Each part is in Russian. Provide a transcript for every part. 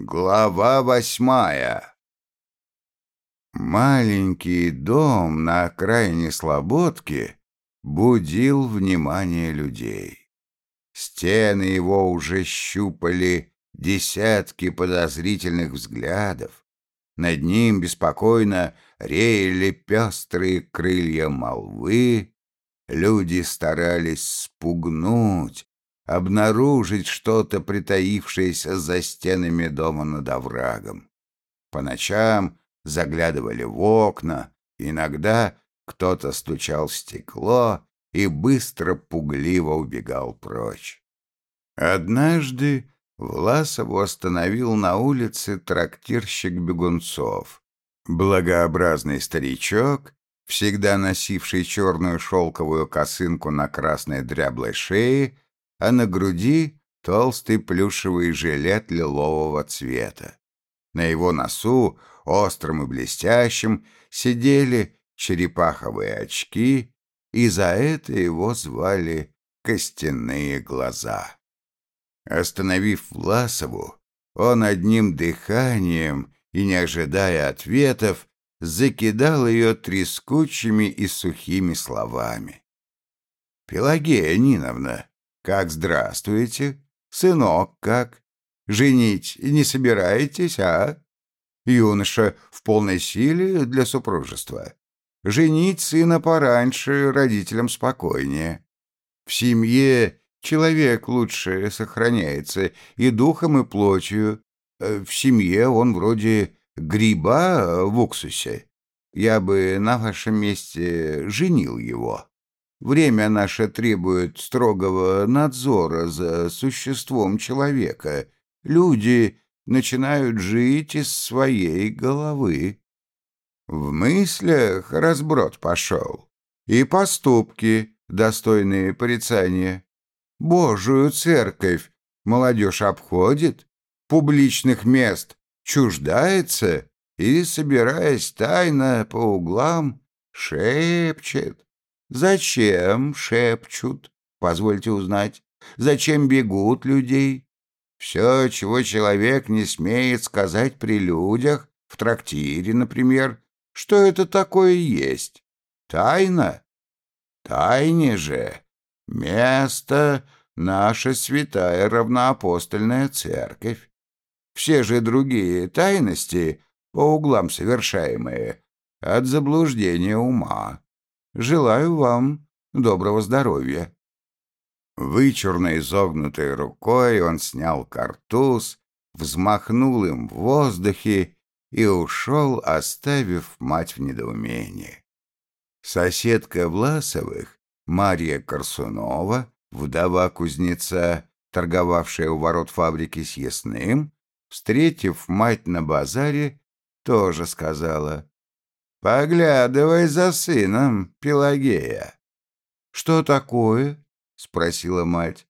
Глава восьмая Маленький дом на окраине Слободки будил внимание людей. Стены его уже щупали десятки подозрительных взглядов. Над ним беспокойно реяли пестрые крылья молвы. Люди старались спугнуть, обнаружить что-то, притаившееся за стенами дома над оврагом. По ночам заглядывали в окна, иногда кто-то стучал в стекло и быстро пугливо убегал прочь. Однажды Власову остановил на улице трактирщик Бегунцов. Благообразный старичок, всегда носивший черную шелковую косынку на красной дряблой шее, а на груди толстый плюшевый жилет лилового цвета. На его носу, острым и блестящим, сидели черепаховые очки, и за это его звали «Костяные глаза». Остановив Власову, он одним дыханием и не ожидая ответов, закидал ее трескучими и сухими словами. «Пелагея Ниновна, как здравствуете? Сынок как? Женить не собираетесь, а? Юноша в полной силе для супружества. Женить сына пораньше, родителям спокойнее. В семье человек лучше сохраняется и духом, и плотью. Э, в семье он вроде гриба в уксусе. Я бы на вашем месте женил его. Время наше требует строгого надзора за существом человека. Люди начинают жить из своей головы. В мыслях разброд пошел, и поступки, достойные порицания. Божию церковь молодежь обходит, публичных мест чуждается и, собираясь тайно по углам, шепчет. Зачем шепчут? Позвольте узнать. Зачем бегут людей? Все, чего человек не смеет сказать при людях, в трактире, например, что это такое есть? Тайна? Тайне же место наша святая равноапостольная церковь. Все же другие тайности, по углам совершаемые, от заблуждения ума. Желаю вам доброго здоровья». Вычурно изогнутой рукой он снял картуз, взмахнул им в воздухе и ушел, оставив мать в недоумении. Соседка Власовых, Мария Корсунова, вдова кузнеца, торговавшая у ворот фабрики с ясным, встретив мать на базаре, тоже сказала «Поглядывай за сыном, Пелагея». «Что такое?» — спросила мать.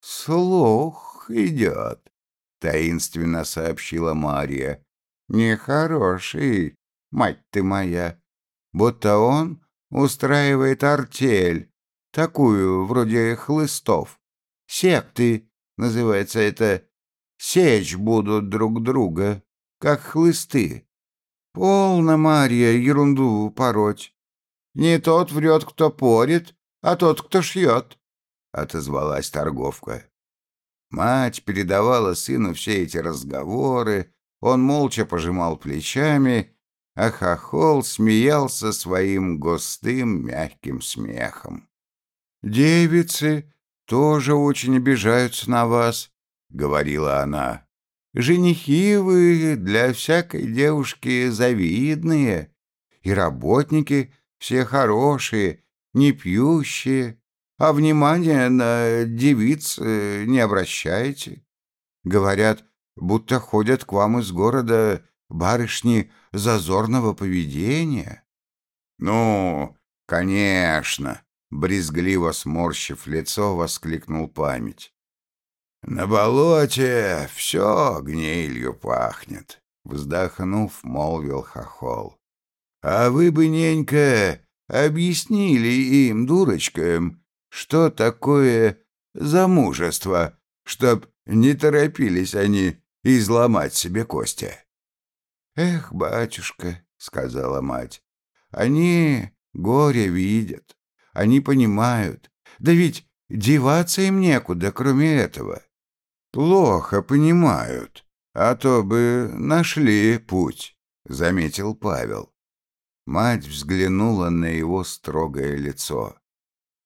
«Слух идет», — таинственно сообщила Мария. «Нехороший, мать ты моя. Будто он устраивает артель, такую, вроде хлыстов. Секты, называется это, сечь будут друг друга, как хлысты. «Полно, Марья, ерунду пороть. Не тот врет, кто порит, а тот, кто шьет», — отозвалась торговка. Мать передавала сыну все эти разговоры, он молча пожимал плечами, а хохол смеялся своим густым мягким смехом. «Девицы тоже очень обижаются на вас», — говорила она. Женихи вы для всякой девушки завидные, и работники все хорошие, не пьющие, а внимания на девиц э, не обращаете. Говорят, будто ходят к вам из города барышни зазорного поведения. Ну, конечно, брезгливо сморщив лицо, воскликнул память. «На болоте все гнилью пахнет», — вздохнув, молвил хохол. «А вы бы, ненька, объяснили им, дурочкам, что такое замужество, чтоб не торопились они изломать себе кости. «Эх, батюшка», — сказала мать, — «они горе видят, они понимают, да ведь деваться им некуда, кроме этого». «Плохо понимают, а то бы нашли путь», — заметил Павел. Мать взглянула на его строгое лицо.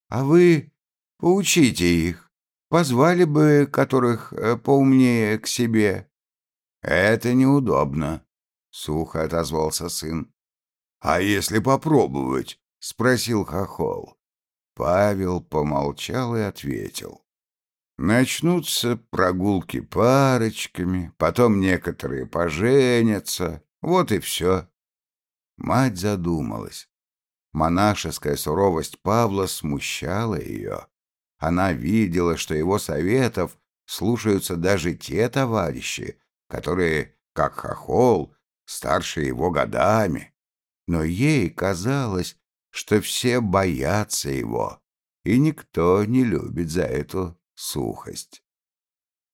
«А вы поучите их, позвали бы которых э, поумнее к себе». «Это неудобно», — сухо отозвался сын. «А если попробовать?» — спросил Хохол. Павел помолчал и ответил. Начнутся прогулки парочками, потом некоторые поженятся, вот и все. Мать задумалась. Монашеская суровость Павла смущала ее. Она видела, что его советов слушаются даже те товарищи, которые, как хохол, старше его годами. Но ей казалось, что все боятся его, и никто не любит за эту сухость.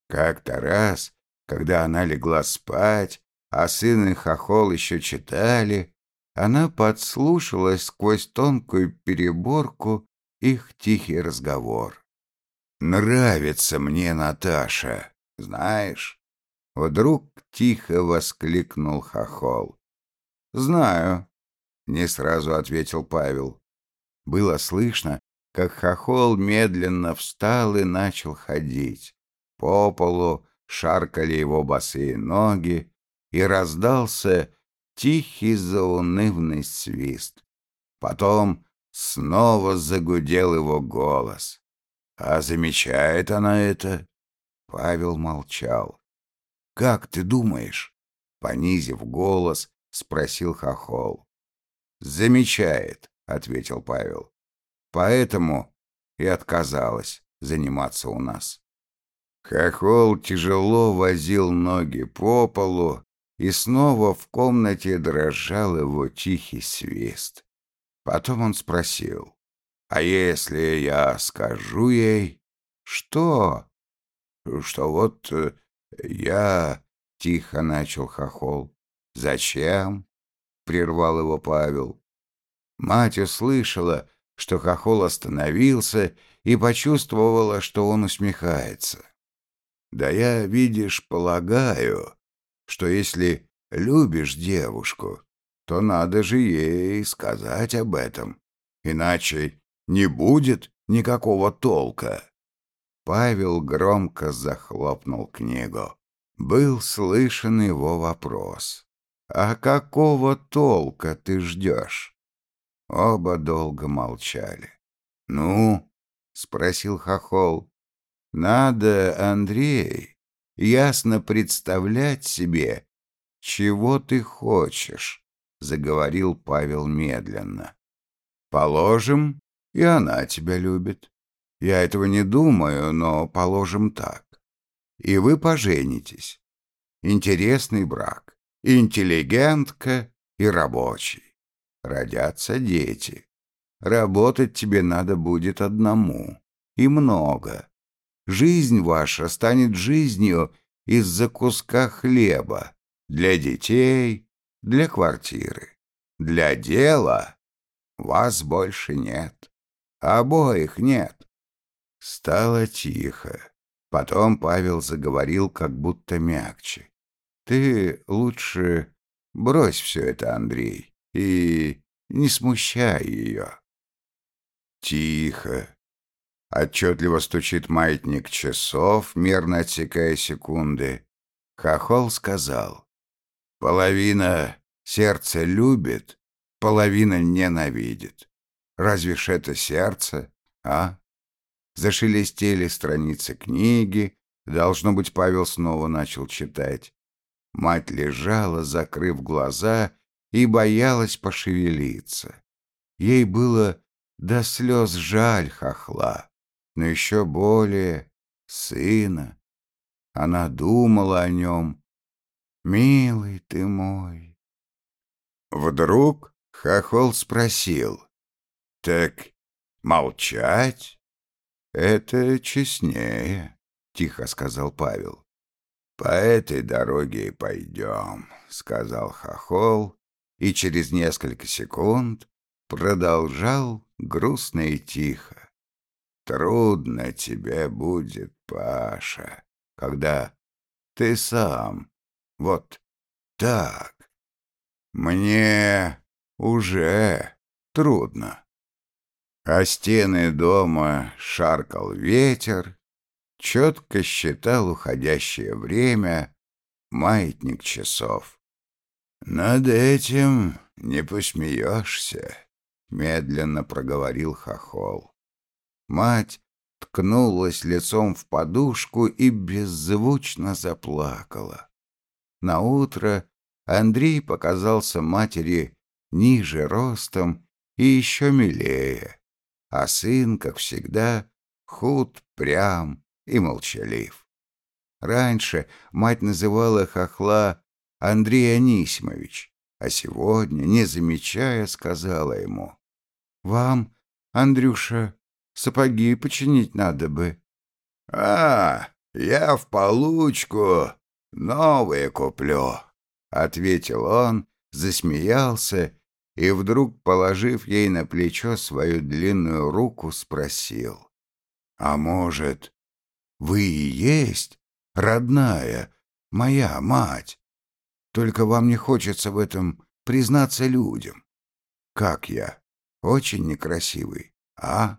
Как-то раз, когда она легла спать, а сын и хохол еще читали, она подслушала сквозь тонкую переборку их тихий разговор. «Нравится мне Наташа, знаешь?» Вдруг тихо воскликнул хохол. «Знаю», — не сразу ответил Павел. Было слышно, как хохол медленно встал и начал ходить. По полу шаркали его босые ноги, и раздался тихий заунывный свист. Потом снова загудел его голос. «А замечает она это?» Павел молчал. «Как ты думаешь?» Понизив голос, спросил Хохол. «Замечает», — ответил Павел. Поэтому и отказалась заниматься у нас. Хохол тяжело возил ноги по полу, и снова в комнате дрожал его тихий свист. Потом он спросил, «А если я скажу ей, что?» «Что вот э, я...» — тихо начал Хохол. «Зачем?» — прервал его Павел. Мать услышала, что хохол остановился и почувствовала, что он усмехается. «Да я, видишь, полагаю, что если любишь девушку, то надо же ей сказать об этом, иначе не будет никакого толка». Павел громко захлопнул книгу. Был слышен его вопрос. «А какого толка ты ждешь?» Оба долго молчали. «Ну?» — спросил Хохол. «Надо, Андрей, ясно представлять себе, чего ты хочешь», — заговорил Павел медленно. «Положим, и она тебя любит. Я этого не думаю, но положим так. И вы поженитесь. Интересный брак. Интеллигентка и рабочий родятся дети. Работать тебе надо будет одному. И много. Жизнь ваша станет жизнью из-за куска хлеба. Для детей, для квартиры. Для дела вас больше нет. Обоих нет. Стало тихо. Потом Павел заговорил как будто мягче. Ты лучше брось все это, Андрей и не смущай ее. Тихо. Отчетливо стучит маятник часов, мерно отсекая секунды. Хохол сказал. Половина сердца любит, половина ненавидит. Разве ж это сердце, а? Зашелестели страницы книги. Должно быть, Павел снова начал читать. Мать лежала, закрыв глаза, и боялась пошевелиться. Ей было до слез жаль хохла, но еще более сына. Она думала о нем. «Милый ты мой!» Вдруг хохол спросил. «Так молчать?» «Это честнее», — тихо сказал Павел. по этой дороге и пойдем», — сказал Хохол, и через несколько секунд продолжал грустно и тихо. «Трудно тебе будет, Паша, когда ты сам вот так. Мне уже трудно». А стены дома шаркал ветер, четко считал уходящее время маятник часов. «Над этим не посмеешься», — медленно проговорил Хохол. Мать ткнулась лицом в подушку и беззвучно заплакала. Наутро Андрей показался матери ниже ростом и еще милее, а сын, как всегда, худ, прям и молчалив. Раньше мать называла хохла Андрей Анисимович, а сегодня, не замечая, сказала ему, «Вам, Андрюша, сапоги починить надо бы». «А, я в получку новые куплю», — ответил он, засмеялся и вдруг, положив ей на плечо свою длинную руку, спросил, «А может, вы и есть родная, моя мать? Только вам не хочется в этом признаться людям. Как я? Очень некрасивый, а?»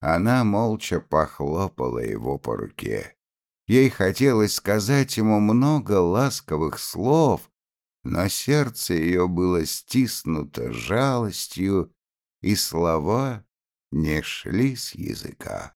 Она молча похлопала его по руке. Ей хотелось сказать ему много ласковых слов, но сердце ее было стиснуто жалостью, и слова не шли с языка.